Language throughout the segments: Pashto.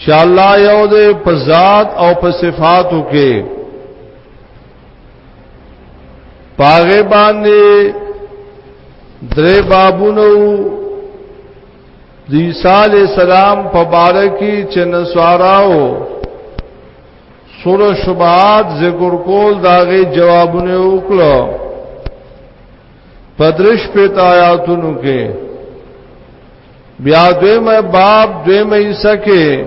چې الله یو دې په ذات او په صفاتو کې پاغه باندې درې بابونو د عیسی علی السلام په باره کې چې نسواراو سور شبهات ذکر کول داغه جوابونه وکړو پدرش په آیاتونو کې بیا دویم باب دویم ایسا کې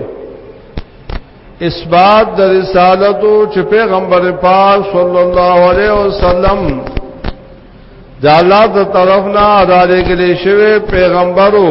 اثبات د رسالت چې پیغمبر پاک صلی الله علیه وسلم د الله د طرف نه ادا لګلې شوی پیغمبرو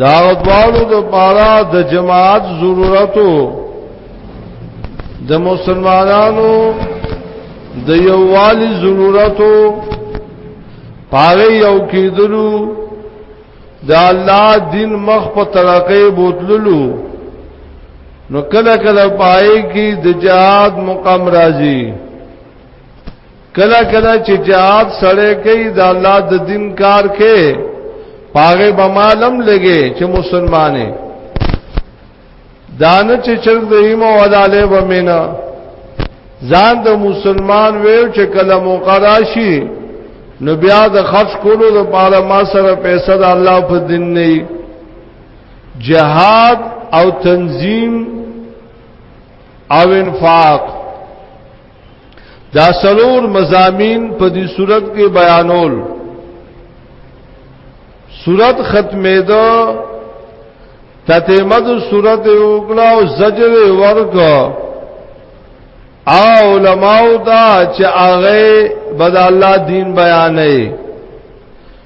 دا غدوانو د پارا د جماعت ضرورتو د مسلمانانو د یووالي ضرورتو پاره یو کېدلو د الله دین مخ په ترقې بوتللو نو کله کله پای کې د جهاد مقام راځي کله کله چې جهاد سره کوي د الله د دین کار کې پاغه به معلوم لګي چې مسلمانې دانه چې چرګ د ایمو وداله به مینا ځان د مسلمان ویو چې کله مقراشي نو بیا د خرج کولو د پاره ما سره پیسې د الله په دین نه جهاد او تنظیم او انفاق دا سلور مزامین په دې صورت کې بیانول صورت ختمه ده تتمد صورت وکړه او زجر ورکړه او علماء دا چې هغه بد الله دین بیانې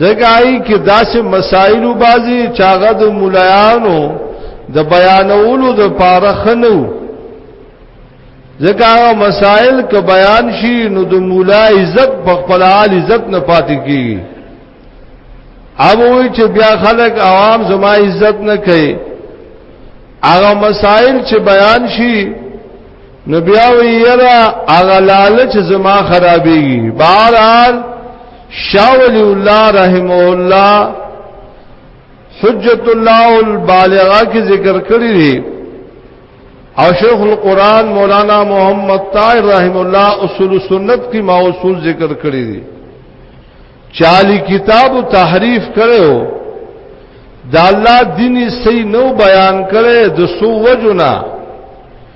دګای کې داسې مسائل بازي چاغه د مولایانو د بیانولو د پاره خنو ځکه هغه مسائل که بیان شي نو د مولا عزت په خپل حال عزت نه پاتې کیږي اب وی چې بیا خلک عوام زما عزت نه کوي هغه مسائل چې بیان شي نو بیا وی یرا هغه لالچ زما خرابېږي بهرحال شاول الله رحم الله حجت الله البالغه کی ذکر کړی دی او شیخ القرآن مولانا محمد طاهر رحم الله اصول سنت کی ما اصول ذکر کړی دی چالی کتاب و تحریف کرے ہو دا اللہ دینی سی نو بیان کرے دسو وجنا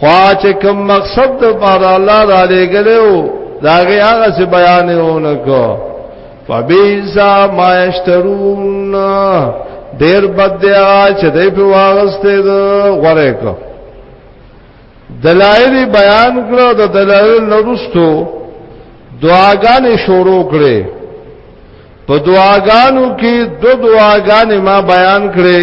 خوا چې کوم مقصد د پاره الله را لګلو داغه هغه څه بیان اونکو فبیزا ما یشترون ډیر بد دی چې دې په واغسته ده غره کو دلایل بیان کړو د دلایل نورستو دعاګانې شروع کړې په دعاګانو کې دو دعاګانې ما بیان کړې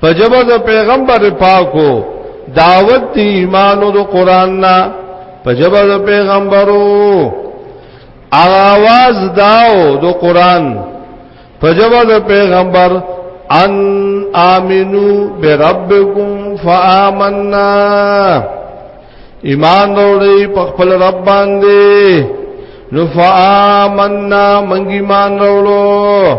په جبه د پیغمبر پاکو دعوت دی ایمان او د قران نه په جبه د پیغمبرو اواز داو د قران په جبه د پیغمبر ان امنو بربکم فآمنا ایمان وروړي په خپل رب باندې نو فآمنا منګ ایمان وروړو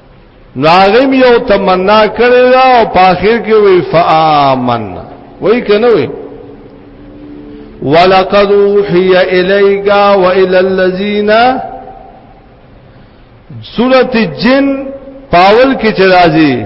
نو هغه یو تمنا کړی دا او په اخر کې وی فآمن وای کنه وی ولقد اوحي اليك والى الذين سوره الجن پاول کې چرازي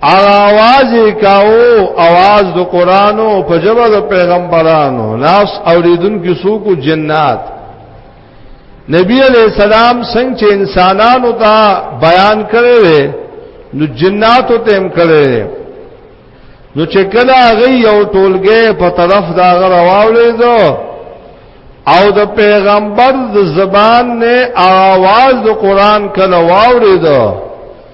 اواز کاو اواز د قران او په جبه د پیغمبرانو ناس اوریدونکو سو کو جنات نبی علیہ السلام څنګه چې انسانانو ته بیان کړي وي نو جناتو ته هم کړي نو چې کله هغه یو ټولګه په طرف دا غواولې دو او د پیغمبر د زبان نه आवाज د قران کله واورې دو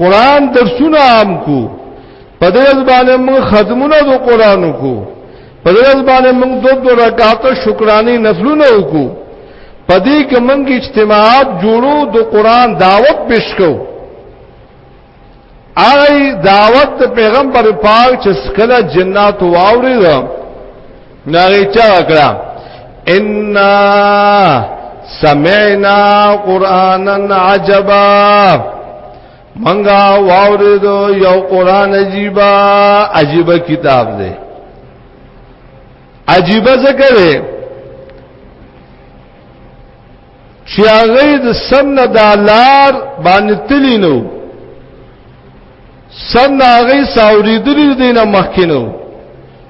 قران درسونه عام کو په دې ځبانه موږ خدمونه د قران کو په دې ځبانه موږ دوه دوه رکعات شکرانه نفلونه وکړو په دې کې موږ اجتماعات جوړو د قران دعوت پیش کوو اغی دعوت پیغمبر پاک چې سکله جنات واورید ناغی چا وکړه ان سمعنا قرانا عجبا منګه واوریدو یو قران عجیبا عجیب کتاب دی عجیب ذکر دی چې هغه د سم نه دالار باندې تلی نو سم نه هغه ساوریدلی دینه مخکینو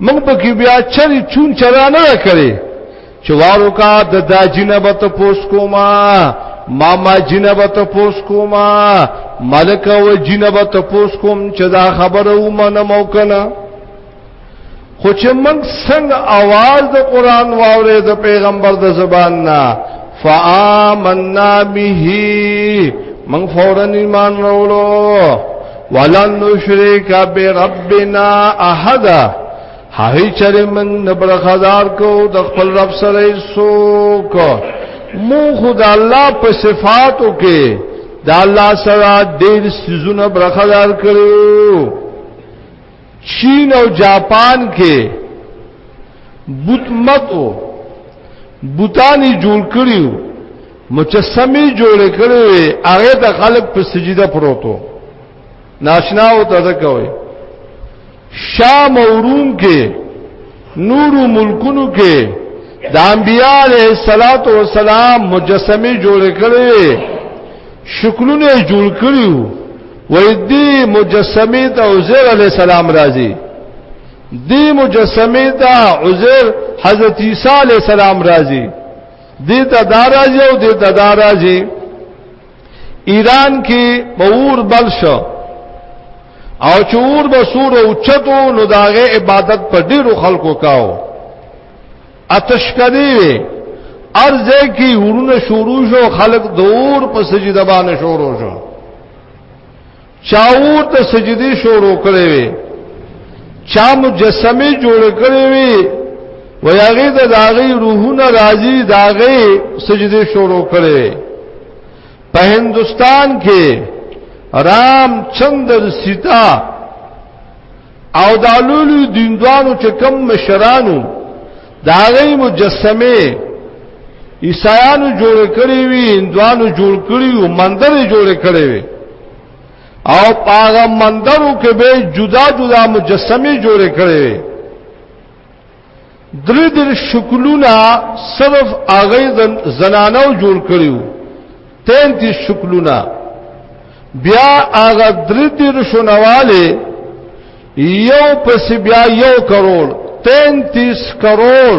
موږ په کې بیا چری چون چرا نه کړی چې وارو کا د دا جنبت پوس کوما ماما جنبت پوس کوما ملک او جنبت پوس کوم چې دا خبره و منه موکنه خو چې موږ څنګه आवाज د قران واورې د پیغمبر د زبان نه فآمنا به موږ فورا ایمان وروړو ولن نشرک بربنا احد هغه چرې من نبرخدار کو د خپل رب سره سوک مو خدا الله په صفاتو کې د الله سره ډېر سيزونه برخدار کړو چین او جاپان کې بوت مت او بوتانی جوړ کړیو مجسمه جوړ کړی وي هغه د خلق په سجده پروتو ناشنا او تذکوي شام او روم کې نور ملکونو کې د انبیاء علیه الصلاۃ والسلام مجسمه جوړ کړی شکلونه جوړ کړیو وای دی مجسمه ته عزیر علی السلام راضی دی مجسمه ته عزیر حضرت عیسی علی السلام راضی دی ته داراځي او دی ته داراځي ایران کې پور بل شو او چور بسور او چتو نو داغه عبادت په ډیرو خلکو کاو اتشکدی وی ارزه کی ورونه شروع شو خلق دور په سجده باندې شروع شو چاور ته سجدي شروع کړي وي چا مجسمه جوړ کړي وي ویاغه د داغي روحونه راځي داغي سجدي شروع کړي په هندستان کې رام چندر سیتا او د علولو دیندوانو چې کم مشرانو دا غي مجسمه عیسایانو جوړ کړی وی هندوانو جوړ کړی او مندر جوړ کړی وی او پاغه مندرو کې به جدا جدا مجسمه جوړ کړی وی درې درې شکلونه صرف هغه زنانو جوړ کړیو 33 شکلونه بیا هغه درې درې شنواله یو پس بیا یو کروڑ 33 کروڑ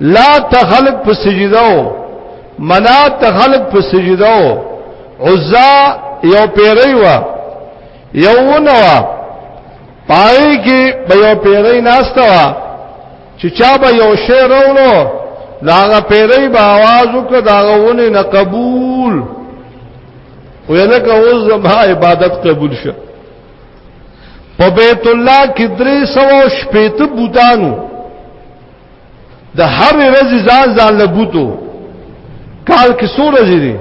لا تخلق په سجدو منا تخلق په سجدو عزا یو پیری وا یو نوا پای کې به یو پیری ناشته وا چې چا به یو شی راولو داغه پیری به आवाज وکړ داغه ونه نه قبول ویلکه اوس زما عبادت قبول شه په بیت الله کې درې سوه شپېته بوتانو د هر ورځې ځان ځان له بوتو کال کې څو ورځې دي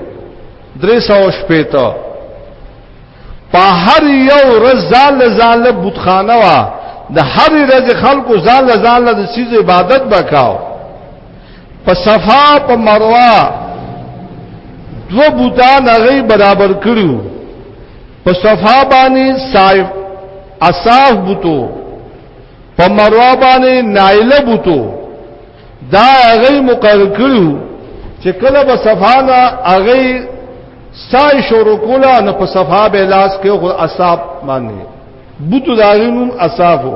درې سوه شپېته په هر یو ورځ ځان له ځان له بوتخانه وه د هر ورځې خلکو ځان له ځان له د څیز عبادت به کاو په صفا په مروه دو بوتان هغه برابر کړو په صفا باندې صاحب اصاف بوتو په مروه باندې نایله بوتو دا هغه مقرر کړو چې کله به صفا نه هغه سای شروع کولا نه په صفا به لاس کې خو اصاف باندې بوتو داغینوم اصافو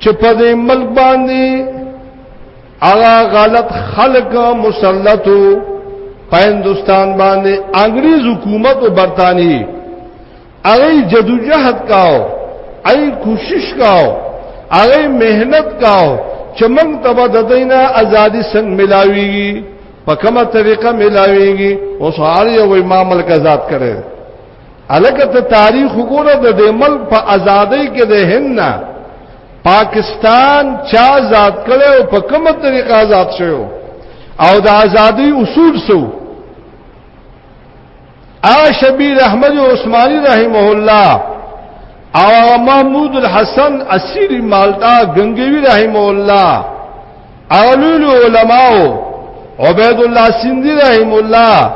چې په دې ملک باندې هغه غلط خلق مسلطو په هندستان باندې انګريز حکومت او برتانی هغه جدوجہد کاو ای کوشش کاو هغه مهنت کاو چې موږ ته د دینه ازادي څنګه ملاويږي په کومه طریقه ملاويږي او سوال یو ما ملک آزاد کړي الکه ته تاریخ وګوره د دې ملک په ازادۍ کې د هند پاکستان چا آزاد کړي او په کومه طریقه آزاد شوی او د ازادۍ اصول سو ا شبیر احمد عثماني رحمه الله او محمود الحسن اسيري مالټا غنگوي رحمه الله اولول علماو عبید الله سیندی رحم الله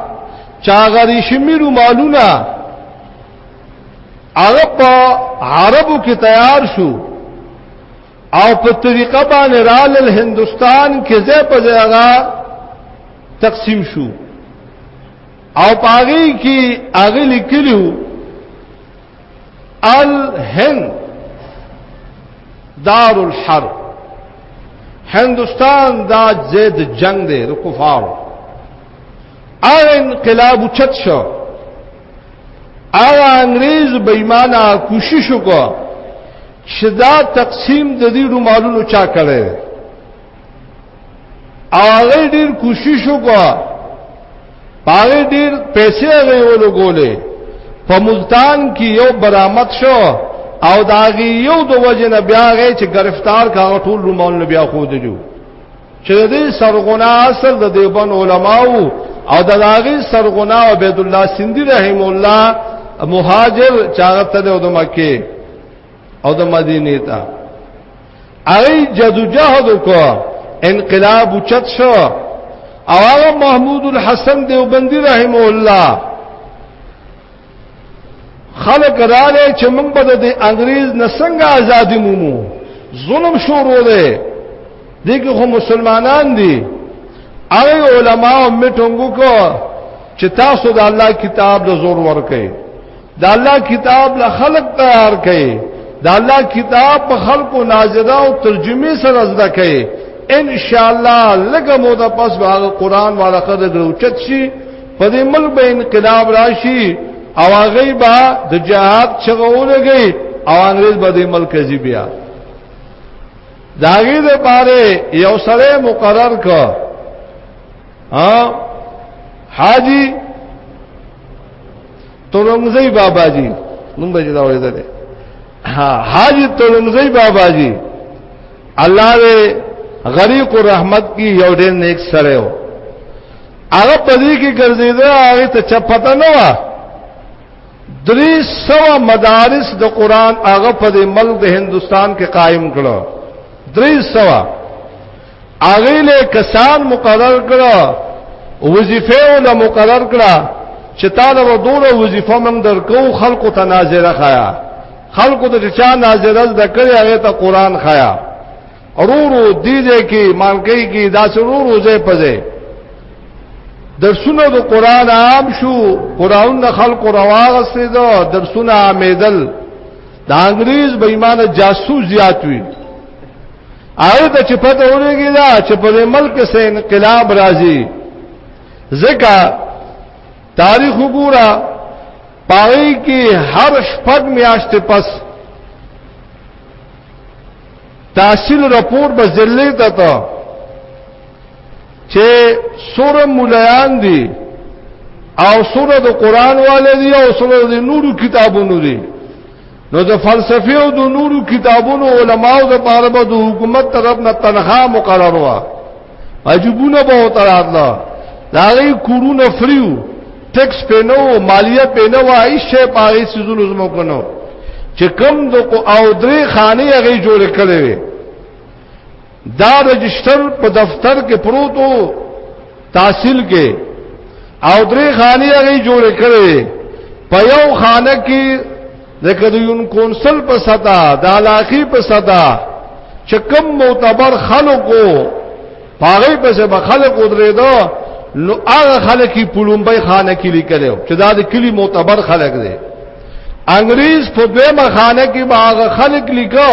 چاغری شمیرو مالونه هغه په عربو کې تیار شو او په طریقه باندې رال هندستان کې ځای په ځای هغه تقسیم شو او پاغي کې هغه لیکلو الهند دار الحرب هندستان دا زید جنگ دی د کفارو ار انقلاب چت شو ار انګريز بېمانه کوشش وکړه چې دا تقسیم د دې رومالونو چا کړی هغه ډیر کوشش وکړ هغه ډیر پیسې هغه ولګولې په ملتان کې یو برامت شو او داغي یو د وجه نه بیا غي چې گرفتار کا ټول رومال نه بیا خو دیجو چې دې سرغنا اصل د دیوبن علماو او د داغي سرغنا عبد الله سیندی رحم الله مهاجر چاغت ته د مکه او د مدینه ته اغی جدوجهد وکړه انقلاب چت شو او هغه محمود الحسن دیوبندی رحم الله خلق رااله چې موږ به د انګريز نسنګ ازادي مومو ظلم شروع دی دغه خو مسلمانان دي هغه علماو میټنګو کو چې تاسو د الله کتاب د زور ور کوي د الله کتاب له خلق تیار کړي د الله کتاب په خلقو نازله او ترجمه سره زده کړي ان شاء الله لګه مو د پس باغ قران والا قدر اوچت شي په دې ملک به انقلاب راشي او هغه به د جهاد چغولږي او انګريز به د ملک زی بیا داغه د پاره یو سره مقرر کړ ها حاجی تولنګزی بابا جی نوم به دا وایي ده ها حاجی تولنګزی بابا جی الله دې غریق الرحمت کی یو ډېر نیک سره و هغه پدې کې ګرځیدا هغه ته چپتا نه و درې سو مدارس د قران هغه پدې ملک د هندستان کې قائم کړو درې سو هغه له کسان مقرر کړه وظیفه ول مقرر کړه چې تعالی و دوه وظیفه موږ درکو خلکو ته ناظره خایا خلکو ته چا ناظره د کړی هغه ته قران خایا اورورو دې دې کې مانکې کې دا سرو روزه پځه درسونه د قران عام شو قران د خلکو رواغسته دا درسونه امیدل د انګريز بېمانه جاسوس زیات وي هغه ته چې پته ولګی دا چې په ملک کې سه انقلاب راځي ځکه تاریخ وګوره پای کې هر شپږ میاشتې پس تحصیل رپور به ضلع ته ته چې سور مولایان دي او سور د قران والے دي او سور د نورو کتابونو دي نو د فلسفي او د نورو کتابونو علماو د پاره به د حکومت طرف نه تنخواه مقرر و عجبونه به وتراتله دا غي کورونه فریو ټیکس پینو مالیه پینو هیڅ شی پاره سيزونو زمو کنو چې کم د او درې خانه هغه جوړ کړي دا رجسٹر په دفتر کې پروت وو تحصیل کې او درې خاني هغه جوړ کړي په یو خانه کې لکه د یون کونسل په ستا د علاقې په ستا چې کم معتبر خلکو پاغې په څه به خلک ودرېدو نو هغه خلک یې پلومبای خانه کې لیکلو چې دا د کلی معتبر خلک دي انګريز په دویمه خانه کې باغ خلک لیکو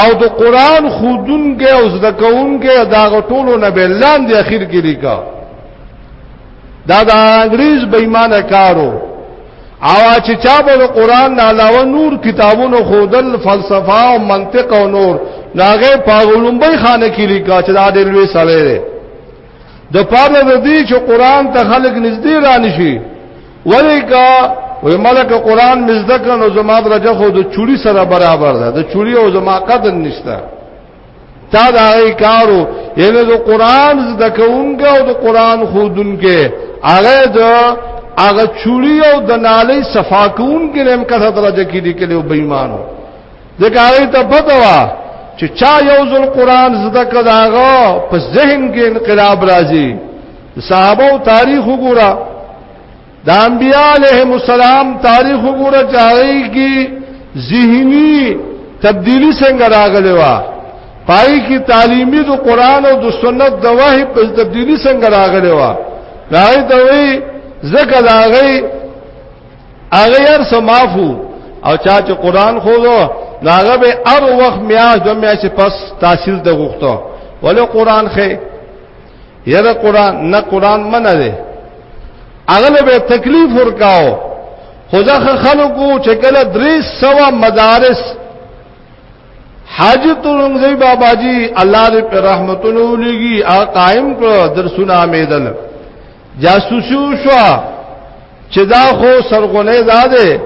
او د قران خودونګه او زده کوونګه دا غټولو نه بلان دی اخر کې لیکا دا د انګريز بېمانه کارو او چې چا به قران نه علاوه نور کتابونو خودل فلسفه او منطق او نور داغه پاغلومبي خانه کې لیکا چې دا د لوی سره ده د پاره د دې چې قران ته خلق نږدې رانشي ولیکا وې ملک قران مزده کړو زما درجه خو د چوری سره برابر ده د چوری او زما قدر نشته تا دا ای کارو یعنی د قران زده کوونکو او د قران خودونکو هغه د هغه چوری او د نالې صفاکون کې هم کته درجه کې لیکلو بېمانو ځکه هغه ته پته وا چې چا یو ځل قران زده کړهغه په ذهن کې انقلاب راځي صحابه او تاریخ وګوره د انبیاء علیهم السلام تاریخ وګوره چې هغه کې ذهني تبدیلی څنګه راغلی و پای کې تعلیمي د قران او د سنت د وحي په تبدیلی څنګه راغلی و راځي ته وي زکه لاغي هغه هر سمافو او چا چې قران خو دو ناغه به هر وخت میاش د میاش پس تحصیل د غوښتو ولې قران خې یره قران نه قران منه ده اغله به تکلیف ورکاو خدای خلکو چې کله درې سوا مدارس حاجت رنگزی بابا جی الله دې په رحمتونو لګي قائم کړ درسونه امیدل جاسوسي شو چې دا خو سرغونې زاده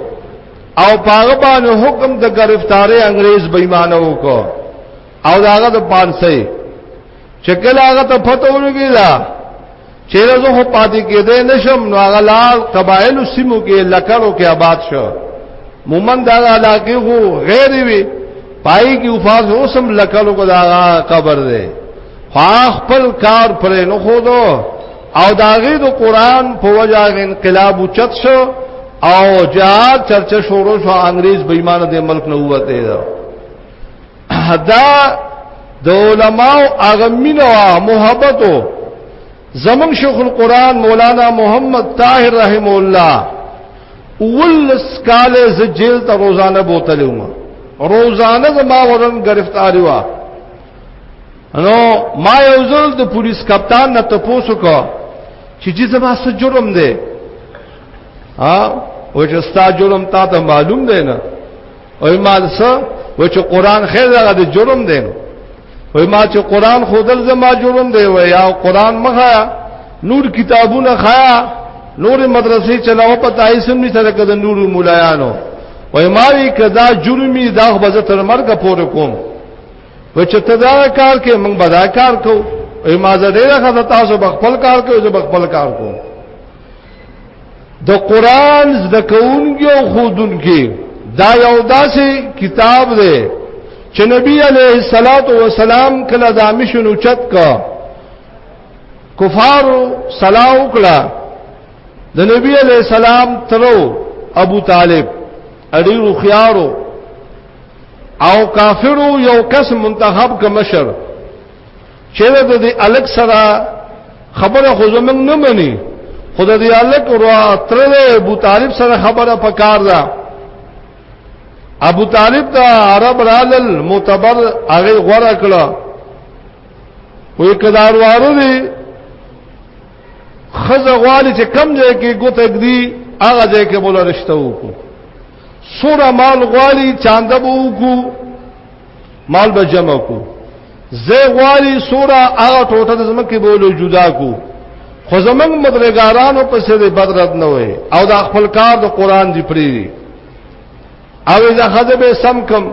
او پاغه باندې حکم د گرفتاری انګريز بېمانه وکړو او داغه د پانسي چې کله هغه ته پته ولګی دا چې زه خو پاتې کېدې نشم نو هغه لال قبایل سیمو کې لکړو کې آباد شو مومن دا علاقه خو غیر وی پای کې وفاظ اوسم لکړو کو دا قبر دی خپل کار پر نه خو دو او داغه د قران په وجه انقلاب چت شو او جهاد چرچه شروع شو انګريز بېمانه د ملک نه وته دا دا د علماء اغمینه او محبتو زمون شیخ القران مولانا محمد طاهر رحم الله ولس کال ز جیل ته روزانه بوتلوم روزانه ما ورن گرفتاری وا نو ما یو ځل د پولیس کپتان نه تاسو کو چې چې زما څه جرم دی ها او چې ستا جرم تا ته معلوم دی نه او ما څه و چې قران خیر هغه د جرم دی نو و ما چې قران خودل زما جرم دی و یا قران مخه نور کتابونه خایا نور مدرسې چلاو پتا یې سم نه سره کده نور مولایانو و ما وی کدا جرمی دا غبزه تر مرګ پورې کوم و چې تدار کار کې موږ بدا کار کو ای ما زه ډیره خزه تاسو بخپل کار کوي زه بخپل کار کوم د قران زده کوونکی او خودونکی دا یو داسې کتاب دی چې نبی علیه الصلاۃ والسلام کله دا مشن اوچت کا کفار صلاح وکړه د نبی علیه السلام ترو ابو طالب اړیرو خيارو او کافرو یو کس منتخب ک مشر چیرې د دې الک سره خبره خو زمنګ نه مني خود دې الک ورو تر ابو طالب سره خبره پکار ده ابو طالب ته عرب رالل معتبر هغه غوړه کړه وې کدار واره دي خزه غوالي چې کم ځای کې ګوتګ دي هغه ځای کې بوله رښتو کو سوره مال غواړي چاند به وکو مال به جمع کو زه غواړي سوره هغه ټوټه د زمکه بولو جدا کو خو زمنګ مدرګارانو په سر بدرت نه وي او دا خپل کار د قران دی پری او اذا خذب سم کم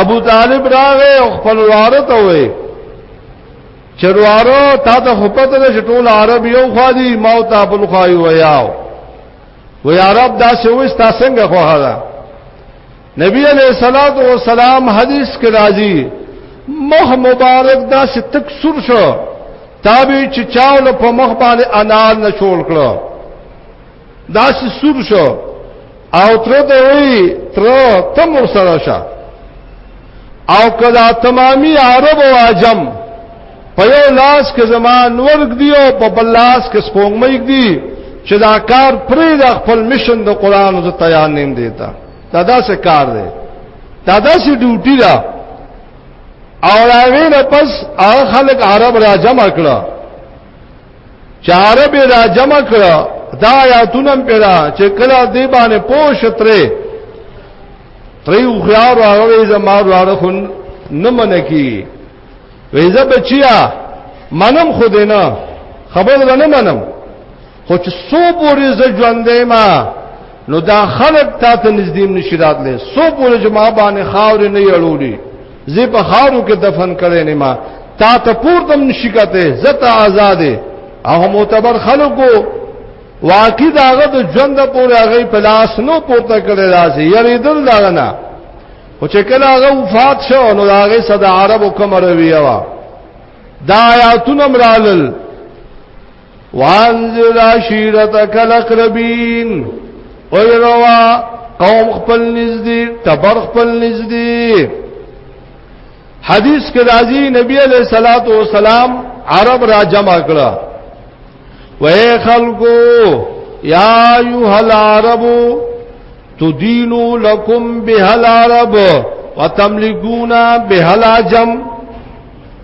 ابو طالب راغه او خپل وارت وي چروارو تا ته خپته د ټول عرب یو خادي موت ابو الخای ویاو و یا رب دا څه وستا څنګه خو هدا نبی علیہ الصلات والسلام حدیث کې راځي مخ مبارک دا څه تک سور شو تابع چې چاول په مخ باندې انار نه شول کړو دا څه سور شو او تر دې وی تر تمر سره شه او کدا تمامي عرب او عجم په یو لاس کې زما نورګ دی او په بل لاس کې سپوږمۍ دی چې دا کار پرې د خپل مشن د قران او تیار نیم دیتا دا داسې کار دی دا داسې ډیوټي ده او راوی نه پس هغه خلک عرب را جمع کړه چې عرب را جمع کړه دا آیاتونه پیدا چې کله دی باندې پوښ ترې ترې خو یار هغه زما وراره خون نه منکی ویزه بچیا منم خو دې نه خبر ونه منم خو چې سو پورې ز ژوندې ما نو دا خلق تا ته نږدې نشی راتلې سو پورې چې ما باندې خاور نه یړولې زی په خارو کې دفن کړي نه ما تا ته پورته نشی کته زته آزادې او معتبر خلکو واقع داغه د ژوند پورې هغه پلاس نو پورته کړي راځي یریدل داغه نه او چې کله هغه وفات شو نو هغه صد عربو کوم رویه وا دا آیاتونه مرالل وانزل عشیرتک الاقربین او روا قوم خپل نږدې تبر خپل نږدې حدیث کې راځي نبی علیہ الصلوۃ والسلام عرب را جمع کړه وای خلقو یا ایها العرب تدینو لکم به العرب وتملکون به العجم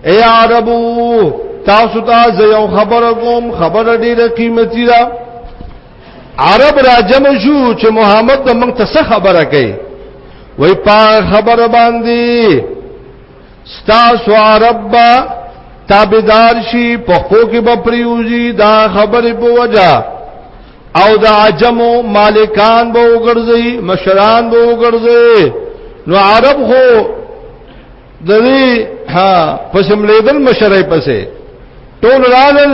اے عربو تاسو ته زه یو خبر کوم خبر ډیره قیمتي ده عرب راجم شو چې محمد موږ ته څه خبره کوي وای په خبر باندې ستاسو عرب با تابدار شي په خو کې به پریوزي دا خبرې په وجا او د عجمو مالکان به وګرځي مشران به وګرځي نو عرب خو د دې ها پسملیدل مشرای پسې ټول راغل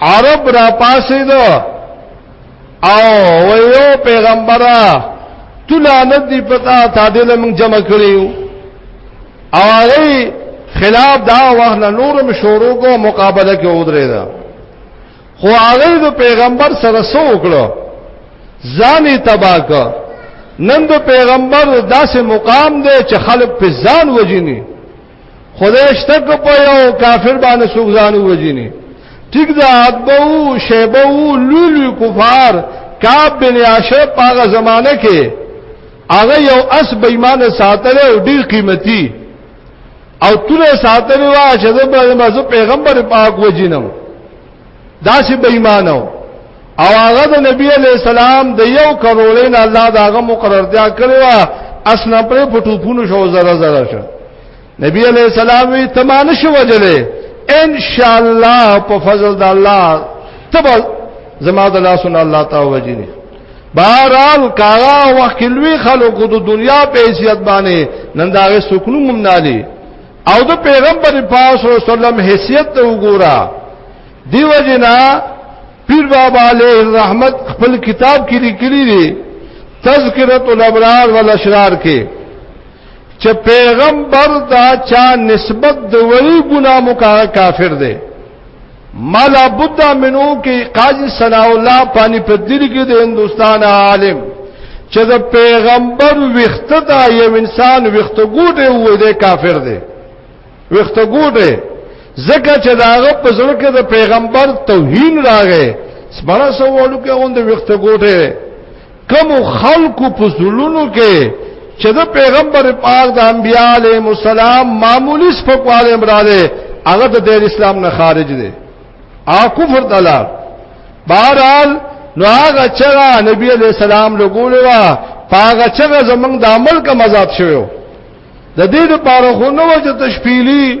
عرب را پاسې ده او ویو پیغمبره تلانت دی پتا تا دې لمن جمع کړیو او هغه خلاف دا وخت نه نورم شروع کو مقابله کې ودرې ده خو هغه د پیغمبر سره سو وکړو ځانې تبا کړ نن د پیغمبر داسې مقام دی چې خلک په ځان وجني خدای شته کو په یو کافر باندې څوک ځان وجینی ټیک دا ادبو شیبو لولو کفار کعب بن عاشر پاغه زمانہ کې هغه یو اس بېمانه ساتل او ډیر قیمتي او تر ساتل وا چې د پیغمبر پاک وجینم دا چې بې ایمان او هغه د نبی علی السلام د یو کروڑې نه الله داغه مقررتیا کړو اسنه پر پټوپونو شو زره زره شو نبی علی السلام وی تمانه شو وجلې ان شاء الله په فضل د الله تب زما د لاسونو الله تعالی وجنی بارال کارا وکلوی خلق د دنیا په حیثیت باندې نن دا سکونو ممنالي او د پیغمبر پاک صلی الله علیه وسلم حیثیت ته وګورا دیو جنا پیر بابا علیه الرحمت خپل کتاب کې لیکلی دی تذکرۃ الابرار والاشرار کې چې پیغمبر دا چا نسبت د ولی ګناه مکا کافر دی ما لا بد منو کې قاضي ثنا الله پانی په دل کې د هندستان عالم چې د پیغمبر وخته دا یو انسان وخته ګوډه وې د کافر دی وخته ګوډه زکه چې داغه په زړه کې د پیغمبر توهین راغې سبحان الله سوالو کې اون د وخته ګوډه کوم خلق په زړونو کې چې د پیغمبر پاک د انبیاله مسالم معمولی سپکواله امراله هغه د دین اسلام نه خارج دي او کفر دلال بهرحال نو هغه چې نبی علی السلام لګول و هغه چې زمنګ د عمل کا مزات شوی د دې لپاره خو نو چې تشپیلی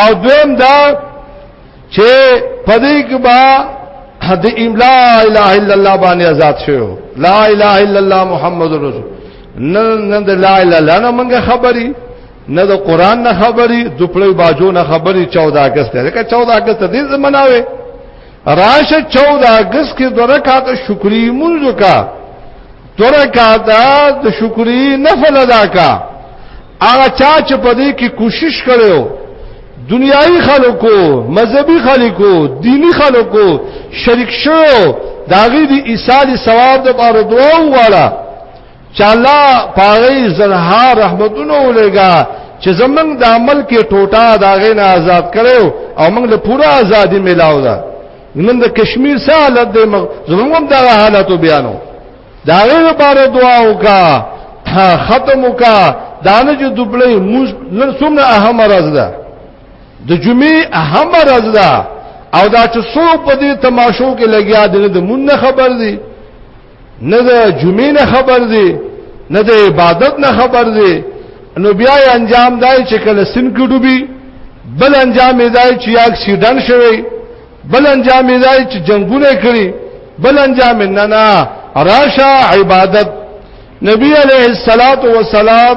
او دویم دا چې پدې کې با د املا اله الا الله باندې آزاد شو لا اله الا الله محمد رسول نه نه د لا اله الا الله موږ خبري نه د قران نه خبري د پلو باجو نه خبري 14 اگست ده که 14 اگست دې زمناوي راشه 14 اگست کې درکات شکرې مونږ کا دو رکاتا د شکری نفل ادا کا هغه چا چې په دې کې کوشش کړو دنیایي خلکو مذهبي خلکو دینی خلکو شریک شو داغي دي ایصال ثواب د بار دعا والا چې الله پاغي زرها رحمتونه ولېګا چې زمنګ د عمل کې ټوټه داغې نه آزاد کړو او موږ له پوره ازادي ملاو ده نن د کشمیر سره حالت دی زمونږ هم دا حالتو بیانو دا غیر لپاره دعا وکا ختم وکا دانه جو دوبلې موږ نن څومره اهم راز ده د جمعې اهم راز ده او دا چې څو په دې تماشو کې لګیا دي د مون خبر دي نه د جمعې نه خبر دی نه د عبادت نه خبر دی نو بیا انجام دای چې کله سن کې ډوبي بل انجام دای چې اکسیډنټ شوی بل انجام دای چې جنگونه کړی بل انجام نه نه راشه عبادت نبی علیہ الصلات والسلام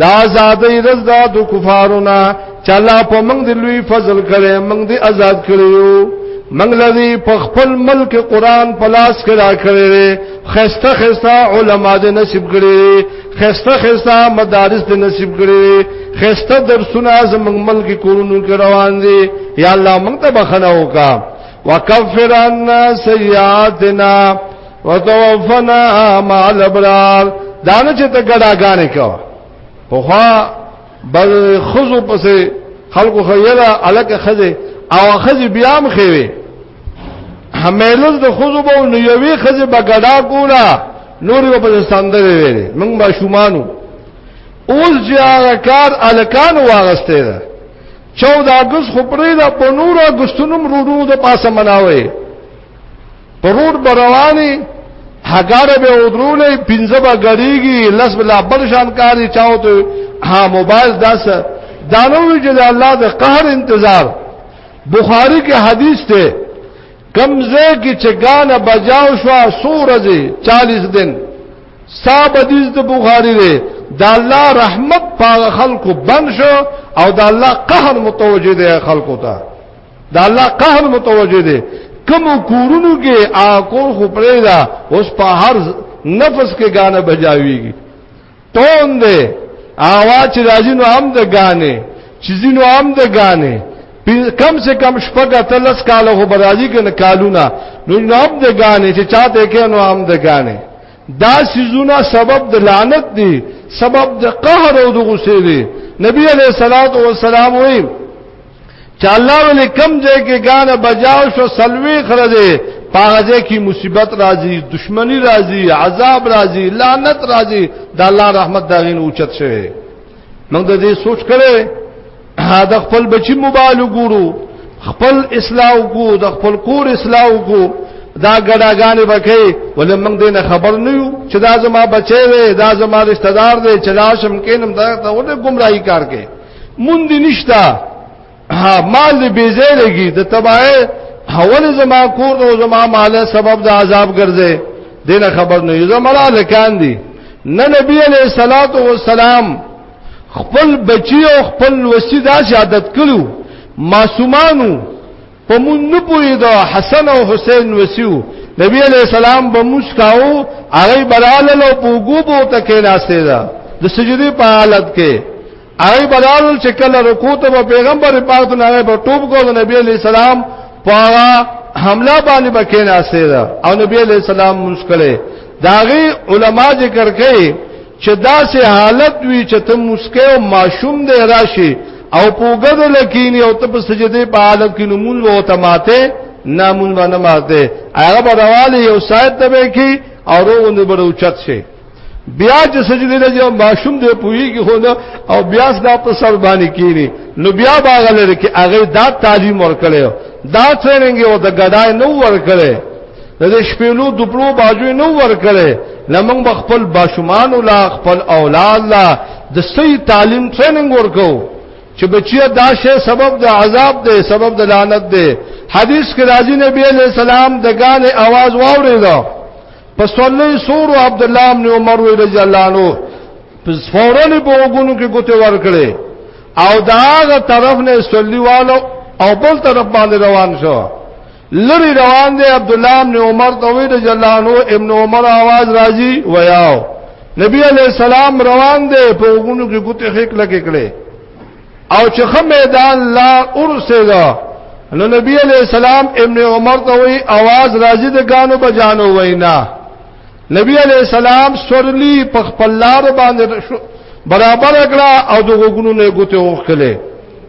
دا آزادې رز دا د کفارونه چې الله په موږ دی لوی فضل کړي موږ دی آزاد کړیو موږ لدی په خپل ملک قران په لاس کې را کړی خسته خسته علما دې نصیب کړي خسته خسته مدارس دې نصیب کړي خسته درسونه زموږ ملک کورونو کې روان دي یا الله موږ ته بخنه وکا وکفر عنا سیئاتنا وتوفنا مع الابرار دانه چې ته ګډاګانې کوا په خوا بل خزو پسې خلکو خیره الک خزه او خزه بیا هم خوي همېلز د خزو به نو یوې خزه به ګډا کولا نور په سندره ویلې موږ به شومانو اوس چې هغه کار الکان واغسته ده 14 اگست خو پرې دا په نور اگستونم روډو د پاسه مناوي په روډ برواني هګاره به ودرولې پنځه به غړيږي لس بلا بل شان کاری چاو ته ها موبایل داس دانو چې د الله د قهر انتظار بخاری کې حدیث ته کمزه کې چې غانه بجاو شو سورځي 40 دن صاحب حدیث د بخاری دی د الله رحمت په خلکو بند شو او د الله قهر متوجه دی خلکو ته دا الله قهر متوجه دی کم کورونو کې آکور خو پرې دا اوس په هر نفس کې غانه بجاويږي تون دې اواز راځي نو هم د غانه چیزینو هم د غانه کم سے کم شپږ تلس کال خو برازي کې نه کالونه نو نو هم د غانه چې چاته کې نو هم د غانه دا سيزونه سبب د لعنت دي سبب د قهر او د غصې دي نبی عليه الصلاه والسلام وایي چې الله ولې کم ځای کې غان بجاو شو سلوي خرځي پاغه کې مصیبت راځي دشمنی راځي عذاب راځي لعنت راځي د الله رحمت داغین اوچت شوی نو د دې سوچ کړي دا خپل بچی موبایل ګورو خپل اصلاح کو د خپل کور اصلاح کو دا ګډاګانې بکې ولې موږ دې نه خبر نه یو چې دا زما بچي وي دا زما رشتہ دار دی چې لاشم کینم دا ته ونه گمراهي کار کوي مون دي نشتا مال دې بيزه لګي د تبای حول زما کور او زما مال سبب د عذاب ګرځي دینه خبر نه یو زما لکان دي نه نبی علیہ الصلات والسلام خپل بچی او خپل وسیدا شهادت کړو معصومانو په مون نه پوي دا حسن او حسین وسیو نبی علیہ السلام به مسکاو هغه برال له پوغو بو تکې ناشته دا د سجدي په حالت کې هغه برال چې کله رکوع ته پیغمبر پاک نه هغه په ټوب کو د نبی علیہ السلام په حمله باندې بکې ناشته دا او نبی علیہ السلام مسکله داغي علما ذکر کوي چې دا سه حالت وی چې ته مسکه او ماشوم دی راشي او پوګد لکینی او ته په سجده په حالت کې نمون وو ته ماته نامون باندې ماته هغه په رواله یو سایت ته به کی او روغند به اوچت شي بیا چې سجده نه جو ماشوم دی پوی کی خو نه او بیا دا په سر باندې کینی نو بیا باغ لري کې هغه دا تعلیم ورکړي دا څنګه او د ګډای نو ورکړي د دې شپېلو دوپلو باجو نو ورکړي لمن بخپل باشمان ولا خپل اولاد لا د صحیح تعلیم ټریننګ ورکو چې بچیا دا شی سبب د عذاب دی سبب د لعنت دی حدیث کې راځي نبی علیہ السلام د غانې आवाज واورېدو پس ولې سور عبد الله بن عمر رضی الله عنه پس فورن په وګونو کې ګوته ورکړي او داغه طرف نه سولي والو او بل طرف باندې روان شو لری روان دی عبد الله ابن عمر توی د جلانو ابن عمر आवाज راځي ویاو نبی علیہ السلام روان دی په وګونو کې ګوتې خېک لګې کړې او چې خه میدان لا ورسېدا نو نبی علیہ السلام ابن عمر توی आवाज راځي د غانو بجانو وینا نبی علیہ السلام سورلی په خپل لار باندې برابر کړه او د وګونو نه ګوتې وخلې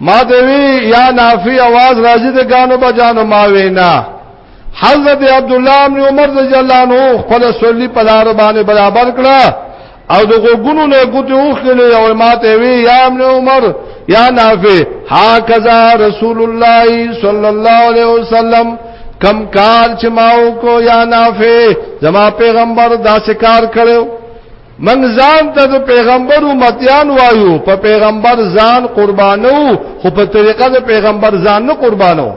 ما ته وی یا نافی आवाज راځي د غانو بجانو ما وینا حضرت عبد الله بن عمر رضی الله عنه خپل سولي په لار باندې برابر کړه او د غوګونو نه ګوتې وخلې او ما ته وی یا ابن عمر یا نافی هاکذا رسول الله صلی الله علیه وسلم کم کار چې ماو کو یا نافع زما پیغمبر دا شکار کړو من ځان ته د پیغمبر امتیان وایو په پیغمبر ځان قربانو خو په طریقه د پیغمبر ځان نه قربانو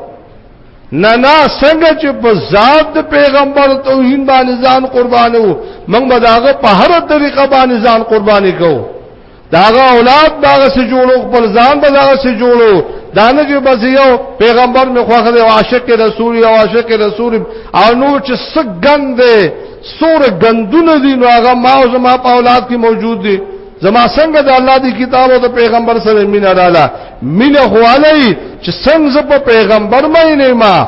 نه نه څنګه چې په ذات د پیغمبر توهین باندې ځان قربانو موږ به داغه په هر طریقه باندې ځان قرباني کوو داغه اولاد باغه سي جوړو خپل ځان به داغه سي جوړو دانه جو بس یو پیغمبر می خوخه دی عاشق رسول او عاشق رسول او نو چې سګند سور غندونه دي نو هغه ما او زما په اولاد کې موجود دي زما څنګه د الله دی کتاب او د پیغمبر سره مینه رااله مینه خو علی چې څنګه په پیغمبر مې نه ما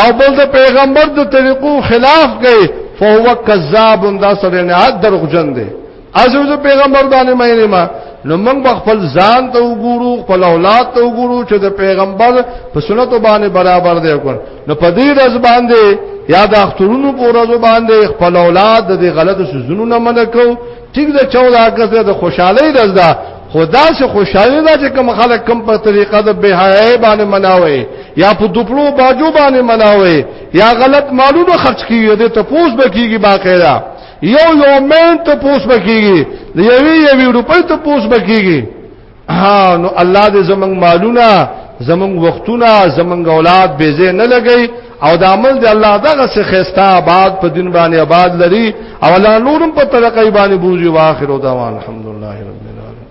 او بل د پیغمبر د طریقو خلاف گئے فهو کذاب دا سره نه حد دروغجن دی ازو د پیغمبر باندې مې ما نو موږ خپل ځان ته وګورو خپل اولاد ته وګورو چې د پیغمبر په سنت باندې برابر دی وکړ نو په دې رز باندې یا د اخترونو په ورځ باندې خپل اولاد د غلطو سوزونو نه منکو ټیک ده 14 اگست د خوشحالي ورځ ده خدا سے خوشحالي ده چې کوم خلک کم په طریقه د بهای باندې مناوي یا په دوپلو باجو باندې مناوي یا غلط مالونو خرج کیږي د ته پوس بکیږي باقاعده یو یو مین ته پوس بکیږي یوی یوی روپۍ ته پوس بکیږي ها نو الله دې زمنګ مالونه زمنګ وختونه زمنګ اولاد به زه نه لګي او د عمل دی الله دغه څه خستا آباد په دین باندې آباد لري او الله نورم په طریقې باندې بوزي واخر او دوان الحمدلله رب العالمین